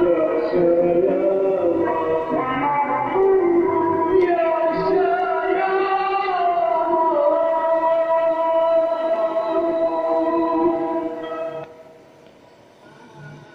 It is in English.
Yeah, sure.